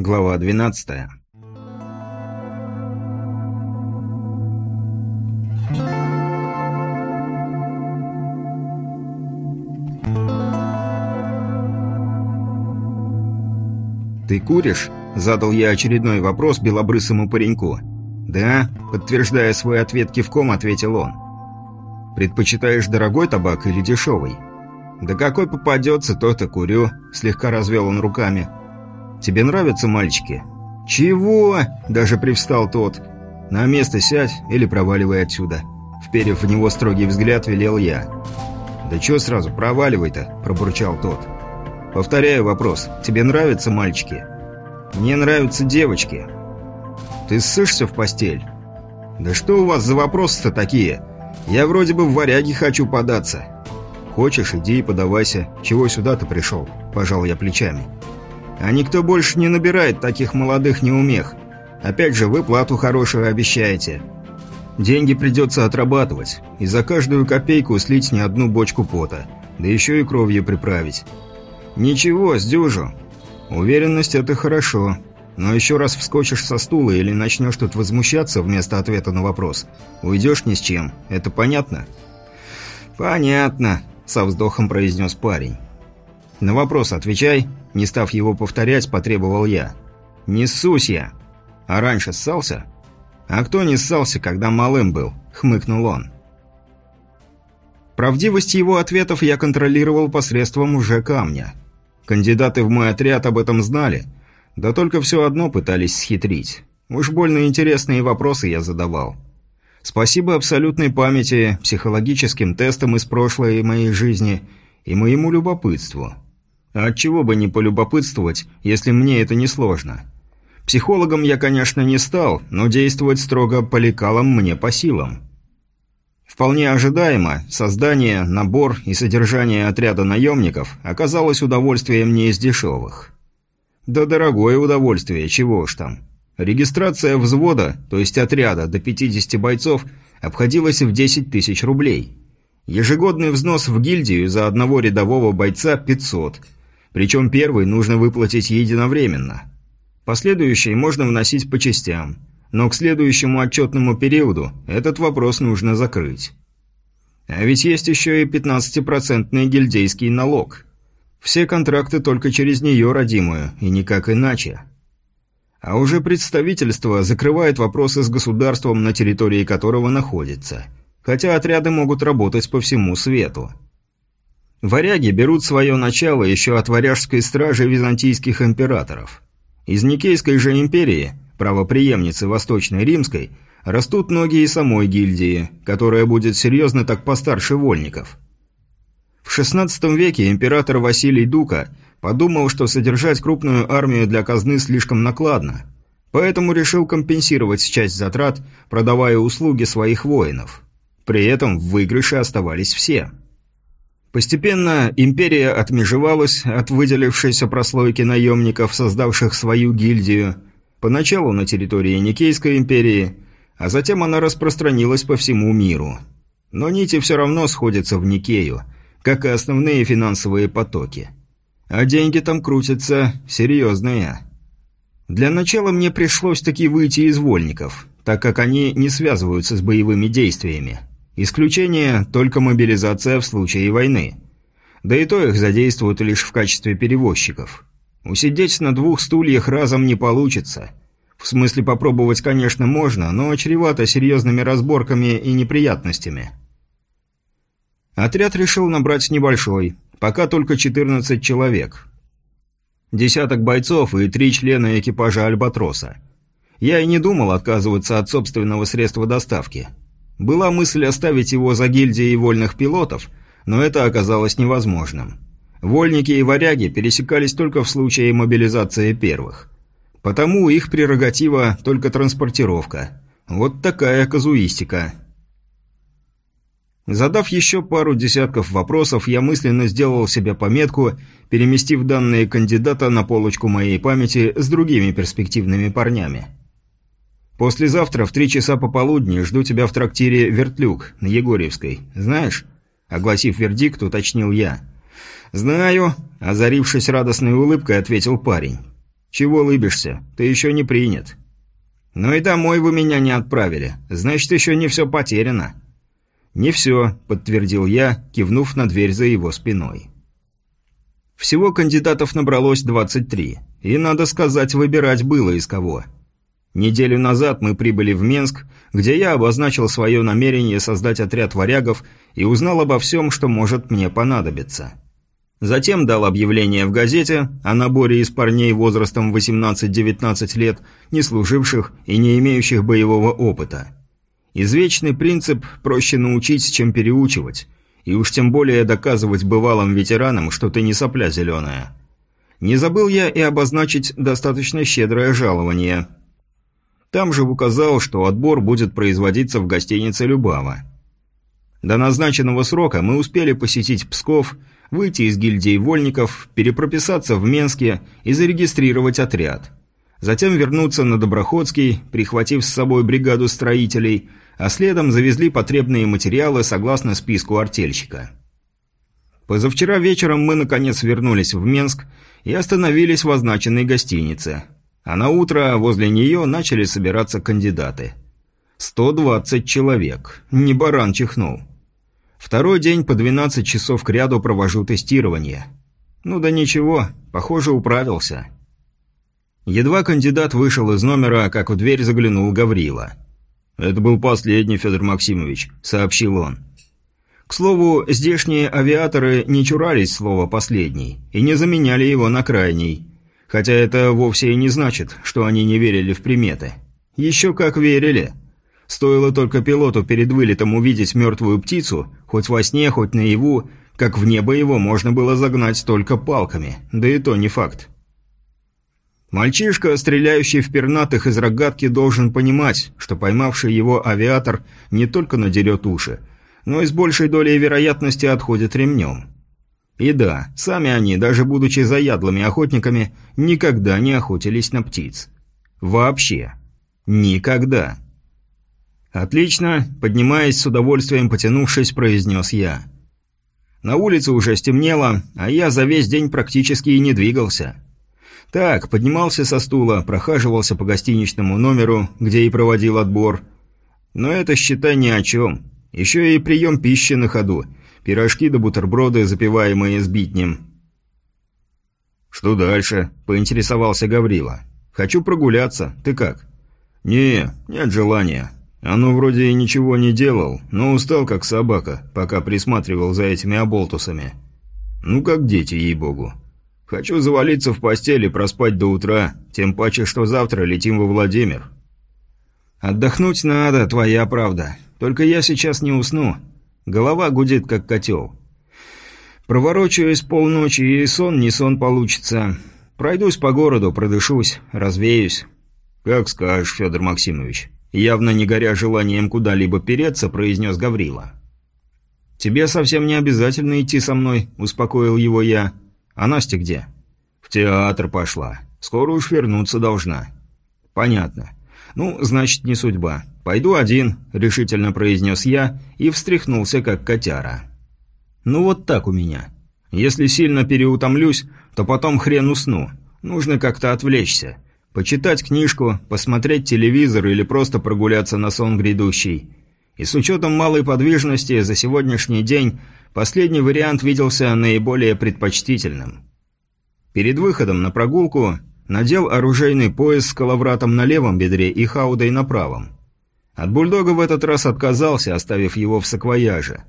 Глава 12. «Ты куришь?» – задал я очередной вопрос белобрысому пареньку. «Да», – подтверждая свой ответ кивком, ответил он. «Предпочитаешь дорогой табак или дешевый?» «Да какой попадется, тот и курю», – слегка развел он руками. «Тебе нравятся мальчики?» «Чего?» – даже привстал тот. «На место сядь или проваливай отсюда». Вперев в него строгий взгляд, велел я. «Да чё сразу, проваливай-то?» – пробурчал тот. «Повторяю вопрос. Тебе нравятся мальчики?» «Мне нравятся девочки». «Ты ссышься в постель?» «Да что у вас за вопросы-то такие? Я вроде бы в варяги хочу податься». «Хочешь, иди и подавайся. Чего сюда ты пришел?» – пожал я плечами. А никто больше не набирает таких молодых неумех. Опять же, вы плату хорошую обещаете. Деньги придется отрабатывать, и за каждую копейку слить не одну бочку пота, да еще и кровью приправить. Ничего, сдюжу. Уверенность – это хорошо. Но еще раз вскочишь со стула или начнешь тут возмущаться вместо ответа на вопрос, уйдешь ни с чем. Это понятно? «Понятно», – со вздохом произнес парень. «На вопрос отвечай», – не став его повторять, потребовал я. «Не ссусь я. А раньше ссался?» «А кто не ссался, когда малым был?» – хмыкнул он. Правдивость его ответов я контролировал посредством уже камня. Кандидаты в мой отряд об этом знали, да только все одно пытались схитрить. Уж больно интересные вопросы я задавал. Спасибо абсолютной памяти, психологическим тестам из прошлой моей жизни и моему любопытству. А отчего бы не полюбопытствовать, если мне это не сложно? Психологом я, конечно, не стал, но действовать строго по лекалам мне по силам. Вполне ожидаемо, создание, набор и содержание отряда наемников оказалось удовольствием не из дешевых. Да дорогое удовольствие, чего уж там. Регистрация взвода, то есть отряда, до 50 бойцов, обходилась в 10 тысяч рублей. Ежегодный взнос в гильдию за одного рядового бойца – 500 – причем первый нужно выплатить единовременно. Последующие можно вносить по частям, но к следующему отчетному периоду этот вопрос нужно закрыть. А ведь есть еще и 15-процентный гильдейский налог. Все контракты только через нее родимую, и никак иначе. А уже представительство закрывает вопросы с государством, на территории которого находится. Хотя отряды могут работать по всему свету. Варяги берут свое начало еще от варяжской стражи византийских императоров. Из Никейской же империи, правопреемницы Восточной Римской, растут ноги и самой гильдии, которая будет серьезно так постарше вольников. В XVI веке император Василий Дука подумал, что содержать крупную армию для казны слишком накладно, поэтому решил компенсировать часть затрат, продавая услуги своих воинов. При этом в выигрыше оставались все – Постепенно империя отмежевалась от выделившейся прослойки наемников, создавших свою гильдию, поначалу на территории Никейской империи, а затем она распространилась по всему миру. Но нити все равно сходятся в Никею, как и основные финансовые потоки. А деньги там крутятся серьезные. Для начала мне пришлось таки выйти из вольников, так как они не связываются с боевыми действиями. Исключение – только мобилизация в случае войны. Да и то их задействуют лишь в качестве перевозчиков. Усидеть на двух стульях разом не получится. В смысле попробовать, конечно, можно, но чревато серьезными разборками и неприятностями. Отряд решил набрать небольшой, пока только 14 человек. Десяток бойцов и три члена экипажа «Альбатроса». Я и не думал отказываться от собственного средства доставки – была мысль оставить его за гильдией вольных пилотов, но это оказалось невозможным. Вольники и варяги пересекались только в случае мобилизации первых. Потому их прерогатива только транспортировка. Вот такая казуистика. Задав еще пару десятков вопросов, я мысленно сделал себе пометку, переместив данные кандидата на полочку моей памяти с другими перспективными парнями. Послезавтра в три часа пополудни жду тебя в трактире «Вертлюк» на Егорьевской. Знаешь?» Огласив вердикт, уточнил я. «Знаю», – озарившись радостной улыбкой, ответил парень. «Чего лыбишься? Ты еще не принят». «Ну и домой вы меня не отправили. Значит, еще не все потеряно». «Не все», – подтвердил я, кивнув на дверь за его спиной. Всего кандидатов набралось 23, и, надо сказать, выбирать было из кого. Неделю назад мы прибыли в Минск, где я обозначил свое намерение создать отряд варягов и узнал обо всем, что может мне понадобиться. Затем дал объявление в газете о наборе из парней возрастом 18-19 лет, не служивших и не имеющих боевого опыта. Извечный принцип «проще научить, чем переучивать», и уж тем более доказывать бывалым ветеранам, что ты не сопля зеленая. Не забыл я и обозначить достаточно щедрое жалование. Там же указал, что отбор будет производиться в гостинице «Любава». До назначенного срока мы успели посетить Псков – выйти из гильдии вольников, перепрописаться в Менске и зарегистрировать отряд. Затем вернуться на Доброходский, прихватив с собой бригаду строителей, а следом завезли потребные материалы согласно списку артельщика. Позавчера вечером мы наконец вернулись в Менск и остановились в означенной гостинице. А на утро возле нее начали собираться кандидаты. 120 человек. Не баран чихнул. Второй день по 12 часов к ряду провожу тестирование. Ну да ничего, похоже, управился. Едва кандидат вышел из номера, как в дверь заглянул Гаврила. «Это был последний, Федор Максимович», — сообщил он. К слову, здешние авиаторы не чурались слова «последний» и не заменяли его на «крайний». Хотя это вовсе и не значит, что они не верили в приметы. Еще как верили. Стоило только пилоту перед вылетом увидеть мертвую птицу, хоть во сне, хоть наяву, как в небо его можно было загнать только палками, да и то не факт. Мальчишка, стреляющий в пернатых из рогатки, должен понимать, что поймавший его авиатор не только надерет уши, но и с большей долей вероятности отходит ремнем. И да, сами они, даже будучи заядлыми охотниками, никогда не охотились на птиц. Вообще. Никогда. «Отлично», – поднимаясь с удовольствием потянувшись, произнес я. На улице уже стемнело, а я за весь день практически и не двигался. Так, поднимался со стула, прохаживался по гостиничному номеру, где и проводил отбор. Но это, считай, ни о чем. Еще и прием пищи на ходу. Пирожки да бутерброды, запиваемые сбитнем. «Что дальше?» – поинтересовался Гаврила. «Хочу прогуляться. Ты как?» «Не, нет желания. Оно вроде и ничего не делал, но устал как собака, пока присматривал за этими оболтусами. Ну как дети, ей-богу. Хочу завалиться в постель и проспать до утра, тем паче, что завтра летим во Владимир. Отдохнуть надо, твоя правда. Только я сейчас не усну. Голова гудит, как котел. Проворочаюсь полночи, и сон не сон получится. Пройдусь по городу, продышусь, развеюсь. Как скажешь, Федор Максимович. Явно не горя желанием куда-либо переться, произнес Гаврила. «Тебе совсем не обязательно идти со мной», – успокоил его я. «А Настя где?» «В театр пошла. Скоро уж вернуться должна». «Понятно. Ну, значит, не судьба. Пойду один», – решительно произнес я и встряхнулся, как котяра. «Ну вот так у меня. Если сильно переутомлюсь, то потом хрен усну. Нужно как-то отвлечься. Почитать книжку, посмотреть телевизор или просто прогуляться на сон грядущий. И с учетом малой подвижности за сегодняшний день последний вариант виделся наиболее предпочтительным. Перед выходом на прогулку надел оружейный пояс с коловратом на левом бедре и хаудой на правом. От бульдога в этот раз отказался, оставив его в саквояже.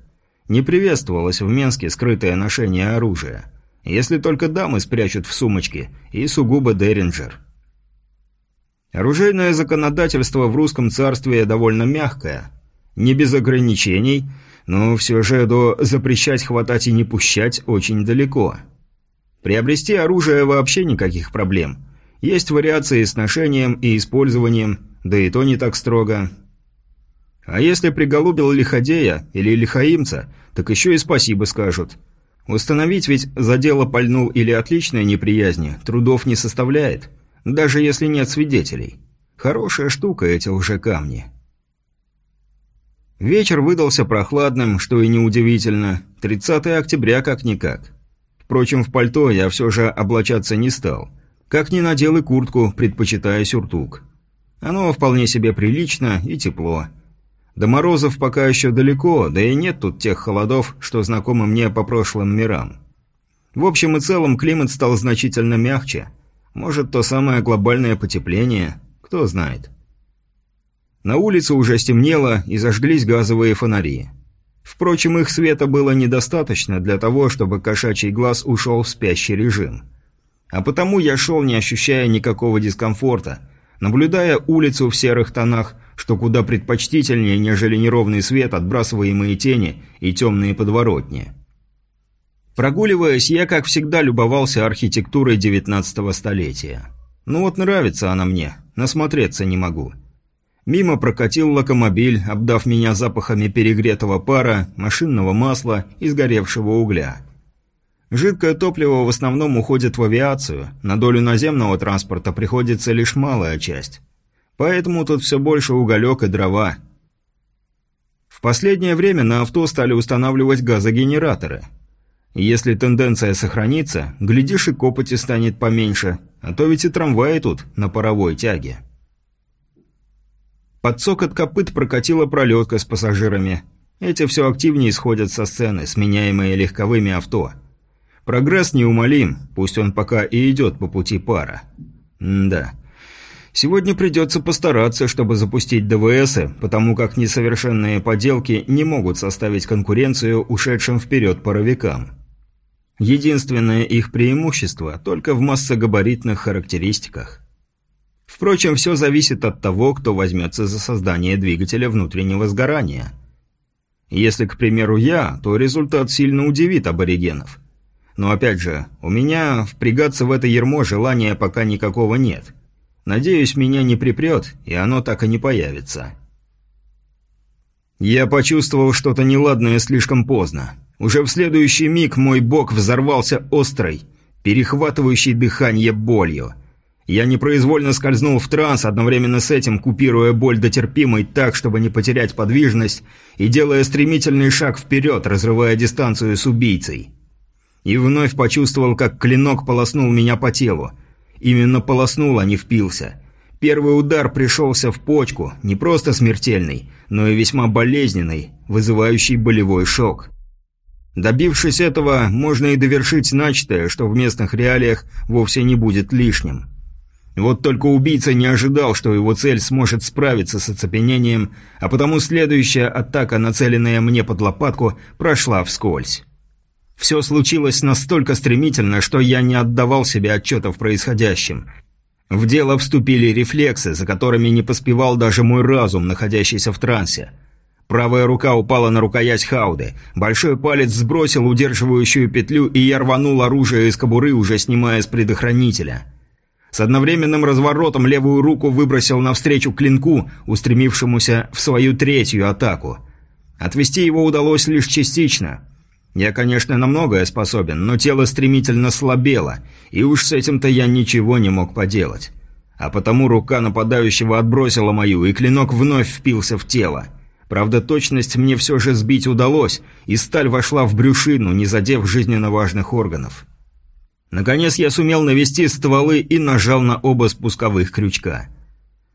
Не приветствовалось в Менске скрытое ношение оружия. Если только дамы спрячут в сумочке, и сугубо Деринджер. Оружейное законодательство в русском царстве довольно мягкое. Не без ограничений, но все же до запрещать хватать и не пущать очень далеко. Приобрести оружие вообще никаких проблем. Есть вариации с ношением и использованием, да и то не так строго. А если приголубил лиходея или лихаимца, так еще и спасибо скажут. Установить ведь за дело пальнул или отличной неприязни трудов не составляет – даже если нет свидетелей. Хорошая штука эти лжекамни. Вечер выдался прохладным, что и неудивительно. 30 октября как-никак. Впрочем, в пальто я все же облачаться не стал. Как ни надел и куртку, предпочитая сюртук. Оно вполне себе прилично и тепло. До морозов пока еще далеко, да и нет тут тех холодов, что знакомы мне по прошлым мирам. В общем и целом климат стал значительно мягче. Может, то самое глобальное потепление, кто знает. На улице уже стемнело и зажглись газовые фонари. Впрочем, их света было недостаточно для того, чтобы кошачий глаз ушел в спящий режим. А потому я шел, не ощущая никакого дискомфорта, наблюдая улицу в серых тонах, что куда предпочтительнее, нежели неровный свет, отбрасываемые тени и темные подворотни. Прогуливаясь, я, как всегда, любовался архитектурой 19 столетия. Ну вот нравится она мне, насмотреться не могу. Мимо прокатил локомобиль, обдав меня запахами перегретого пара, машинного масла и сгоревшего угля. Жидкое топливо в основном уходит в авиацию, на долю наземного транспорта приходится лишь малая часть. Поэтому тут все больше уголек и дрова. В последнее время на авто стали устанавливать газогенераторы. Если тенденция сохранится, глядишь и копоти станет поменьше, а то ведь и трамваи тут на паровой тяге. Под цокот копыт прокатила пролетка с пассажирами. Эти все активнее сходят со сцены, сменяемые легковыми авто. Прогресс неумолим, пусть он пока и идет по пути пара. М да. Сегодня придется постараться, чтобы запустить ДВСы, потому как несовершенные поделки не могут составить конкуренцию ушедшим вперед паровикам. Единственное их преимущество только в массогабаритных характеристиках. Впрочем, все зависит от того, кто возьмется за создание двигателя внутреннего сгорания. Если, к примеру, я, то результат сильно удивит аборигенов. Но опять же, у меня впрягаться в это ермо желания пока никакого нет. Надеюсь, меня не припрет, и оно так и не появится. Я почувствовал что-то неладное слишком поздно. Уже в следующий миг мой бок взорвался острой, перехватывающей дыхание болью – я непроизвольно скользнул в транс, одновременно с этим купируя боль до терпимой так, чтобы не потерять подвижность, и делая стремительный шаг вперед, разрывая дистанцию с убийцей. И вновь почувствовал, как клинок полоснул меня по телу. Именно полоснул, а не впился. Первый удар пришелся в почку, не просто смертельный, но и весьма болезненный, вызывающий болевой шок. Добившись этого, можно и довершить начатое, что в местных реалиях вовсе не будет лишним. Вот только убийца не ожидал, что его цель сможет справиться с оцепенением, а потому следующая атака, нацеленная мне под лопатку, прошла вскользь. Все случилось настолько стремительно, что я не отдавал себе отчета в происходящем. В дело вступили рефлексы, за которыми не поспевал даже мой разум, находящийся в трансе. Правая рука упала на рукоять хауды, большой палец сбросил удерживающую петлю, и я рванул оружие из кобуры, уже снимая с предохранителя – с одновременным разворотом левую руку выбросил навстречу клинку, устремившемуся в свою третью атаку. Отвести его удалось лишь частично. Я, конечно, на многое способен, но тело стремительно слабело, и уж с этим-то я ничего не мог поделать. А потому рука нападающего отбросила мою, и клинок вновь впился в тело. Правда, точность мне все же сбить удалось, и сталь вошла в брюшину, не задев жизненно важных органов. Наконец я сумел навести стволы и нажал на оба спусковых крючка.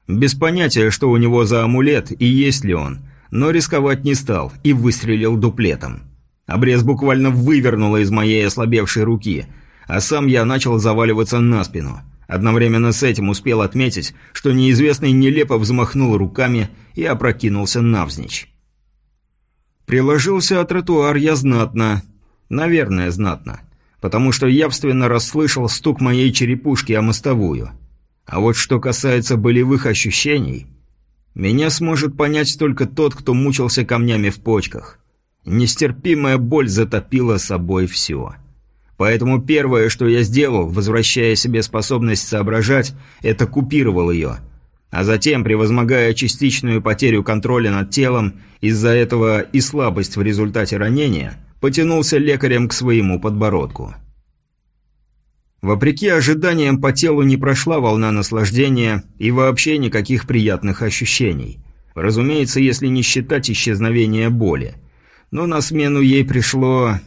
Без понятия, что у него за амулет и есть ли он, но рисковать не стал и выстрелил дуплетом. Обрез буквально вывернуло из моей ослабевшей руки, а сам я начал заваливаться на спину. Одновременно с этим успел отметить, что неизвестный нелепо взмахнул руками и опрокинулся навзничь. Приложился о тротуар я знатно. Наверное, знатно потому что явственно расслышал стук моей черепушки о мостовую. А вот что касается болевых ощущений, меня сможет понять только тот, кто мучился камнями в почках. Нестерпимая боль затопила собой все. Поэтому первое, что я сделал, возвращая себе способность соображать, это купировал ее. А затем, превозмогая частичную потерю контроля над телом, из-за этого и слабость в результате ранения – потянулся лекарем к своему подбородку. Вопреки ожиданиям по телу не прошла волна наслаждения и вообще никаких приятных ощущений. Разумеется, если не считать исчезновения боли. Но на смену ей пришло...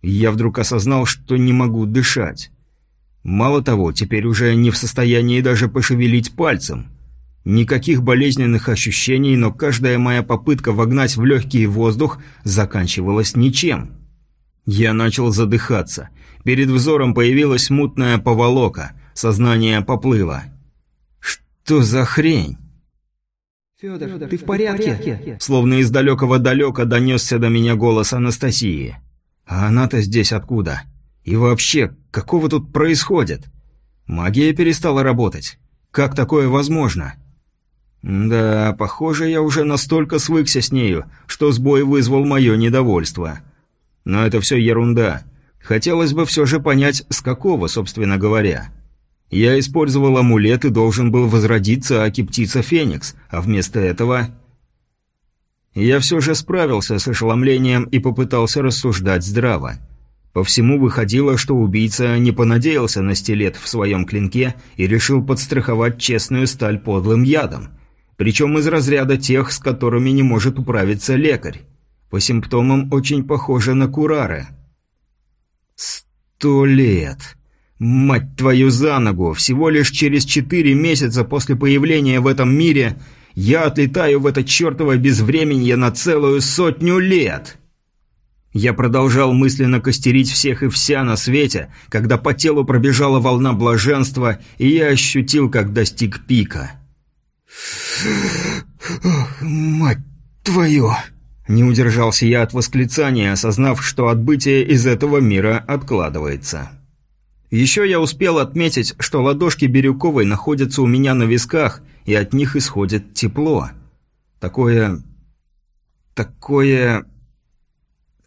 Я вдруг осознал, что не могу дышать. Мало того, теперь уже не в состоянии даже пошевелить пальцем. Никаких болезненных ощущений, но каждая моя попытка вогнать в легкий воздух заканчивалась ничем. Я начал задыхаться. Перед взором появилась мутная поволока. Сознание поплыло. Что за хрень? «Федор, ты в порядке?» Словно из далекого далека донесся до меня голос Анастасии. А она-то здесь откуда? И вообще, какого тут происходит? Магия перестала работать. Как такое возможно? Да, похоже, я уже настолько свыкся с нею, что сбой вызвал мое недовольство. Но это все ерунда. Хотелось бы все же понять, с какого, собственно говоря. Я использовал амулет и должен был возродиться Аки-птица Феникс, а вместо этого... Я все же справился с ошеломлением и попытался рассуждать здраво. По всему выходило, что убийца не понадеялся на стилет в своем клинке и решил подстраховать честную сталь подлым ядом. Причем из разряда тех, с которыми не может управиться лекарь. По симптомам очень похоже на Курары. Сто лет. Мать твою за ногу! Всего лишь через четыре месяца после появления в этом мире я отлетаю в это чертово безвременье на целую сотню лет!» Я продолжал мысленно костерить всех и вся на свете, когда по телу пробежала волна блаженства, и я ощутил, как достиг пика. «Мать твою!» Не удержался я от восклицания, осознав, что отбытие из этого мира откладывается. Еще я успел отметить, что ладошки Бирюковой находятся у меня на висках, и от них исходит тепло. Такое... такое...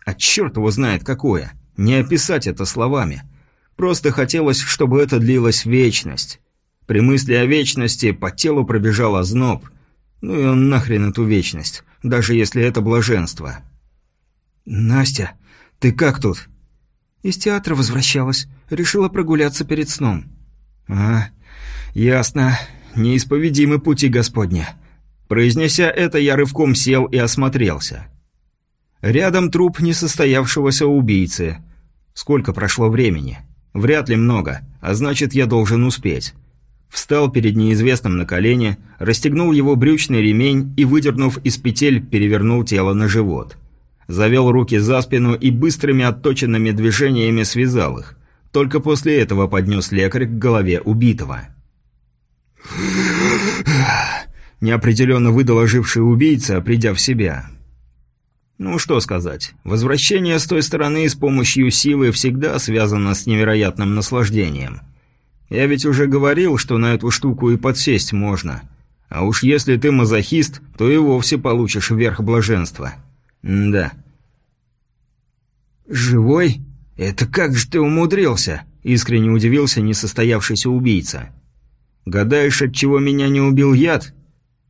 А черт его знает какое. Не описать это словами. Просто хотелось, чтобы это длилась вечность. При мысли о вечности по телу пробежал озноб. Ну и он нахрен эту вечность, даже если это блаженство. «Настя, ты как тут?» «Из театра возвращалась. Решила прогуляться перед сном». «А, ясно. Неисповедимы пути Господни». Произнеся это, я рывком сел и осмотрелся. Рядом труп несостоявшегося убийцы. Сколько прошло времени? Вряд ли много, а значит, я должен успеть. Встал перед неизвестным на колени, расстегнул его брючный ремень и, выдернув из петель, перевернул тело на живот завел руки за спину и быстрыми отточенными движениями связал их. Только после этого поднес лекарь к голове убитого. Неопределенно выдал оживший убийца, придя в себя. Ну что сказать, возвращение с той стороны с помощью силы всегда связано с невероятным наслаждением. Я ведь уже говорил, что на эту штуку и подсесть можно. А уж если ты мазохист, то и вовсе получишь верх блаженства. М да. «Живой? Это как же ты умудрился?» – искренне удивился несостоявшийся убийца. «Гадаешь, от чего меня не убил яд?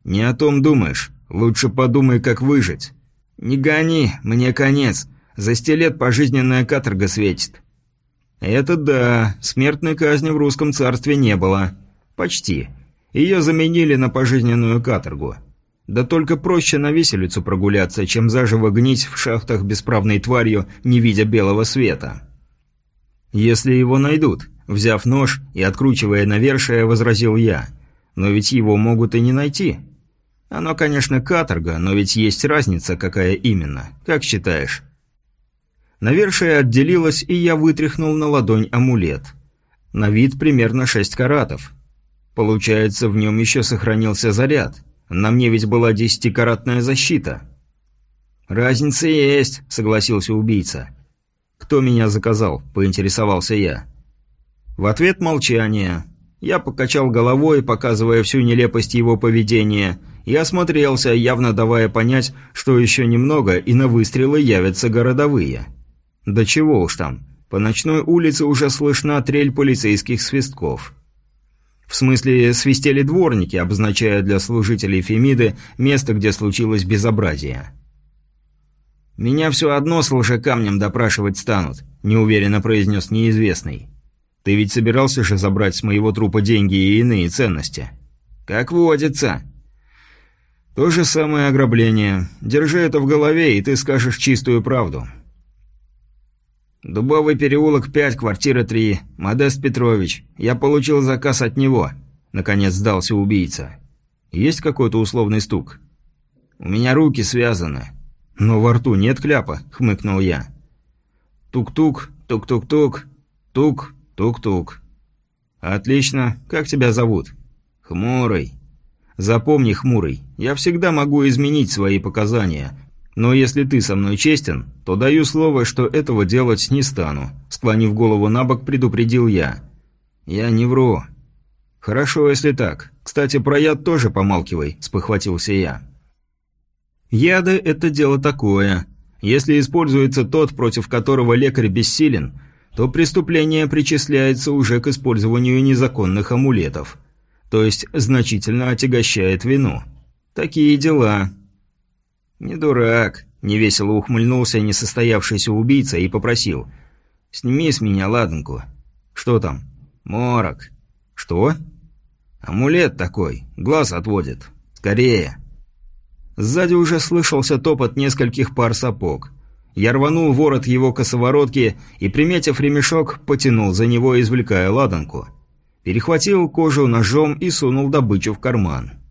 Не о том думаешь. Лучше подумай, как выжить. Не гони, мне конец. За стилет пожизненная каторга светит». «Это да, смертной казни в русском царстве не было. Почти. Ее заменили на пожизненную каторгу». Да только проще на виселицу прогуляться, чем заживо гнить в шахтах бесправной тварью, не видя белого света. «Если его найдут», — взяв нож и откручивая навершие, возразил я. «Но ведь его могут и не найти». «Оно, конечно, каторга, но ведь есть разница, какая именно. Как считаешь?» Навершие отделилось, и я вытряхнул на ладонь амулет. На вид примерно шесть каратов. Получается, в нем еще сохранился заряд. На мне ведь была десятикаратная защита». «Разница есть», — согласился убийца. «Кто меня заказал?» — поинтересовался я. В ответ молчание. Я покачал головой, показывая всю нелепость его поведения, и осмотрелся, явно давая понять, что еще немного, и на выстрелы явятся городовые. Да чего уж там, по ночной улице уже слышна трель полицейских свистков. В смысле, свистели дворники, обозначая для служителей Фемиды место, где случилось безобразие. «Меня все одно с лжекамнем допрашивать станут», – неуверенно произнес неизвестный. «Ты ведь собирался же забрать с моего трупа деньги и иные ценности?» «Как водится». «То же самое ограбление. Держи это в голове, и ты скажешь чистую правду». «Дубовый переулок 5, квартира 3. Модест Петрович. Я получил заказ от него». Наконец сдался убийца. «Есть какой-то условный стук?» «У меня руки связаны». «Но во рту нет кляпа», — хмыкнул я. «Тук-тук, тук-тук-тук, тук, тук-тук». «Отлично. Как тебя зовут?» «Хмурый». «Запомни, Хмурый, я всегда могу изменить свои показания, но если ты со мной честен, то даю слово, что этого делать не стану», склонив голову на бок, предупредил я. «Я не вру». «Хорошо, если так. Кстати, про яд тоже помалкивай», – спохватился я. «Яды – это дело такое. Если используется тот, против которого лекарь бессилен, то преступление причисляется уже к использованию незаконных амулетов. То есть значительно отягощает вину. Такие дела». «Не дурак», – невесело ухмыльнулся несостоявшийся убийца и попросил. «Сними с меня ладанку». «Что там?» «Морок». «Что?» «Амулет такой, глаз отводит. Скорее». Сзади уже слышался топот нескольких пар сапог. Я рванул ворот его косоворотки и, приметив ремешок, потянул за него, извлекая ладанку. Перехватил кожу ножом и сунул добычу в карман.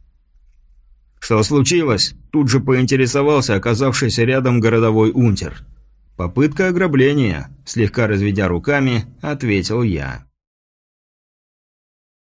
«Что случилось?» – тут же поинтересовался оказавшийся рядом городовой унтер. «Попытка ограбления», – слегка разведя руками, ответил я.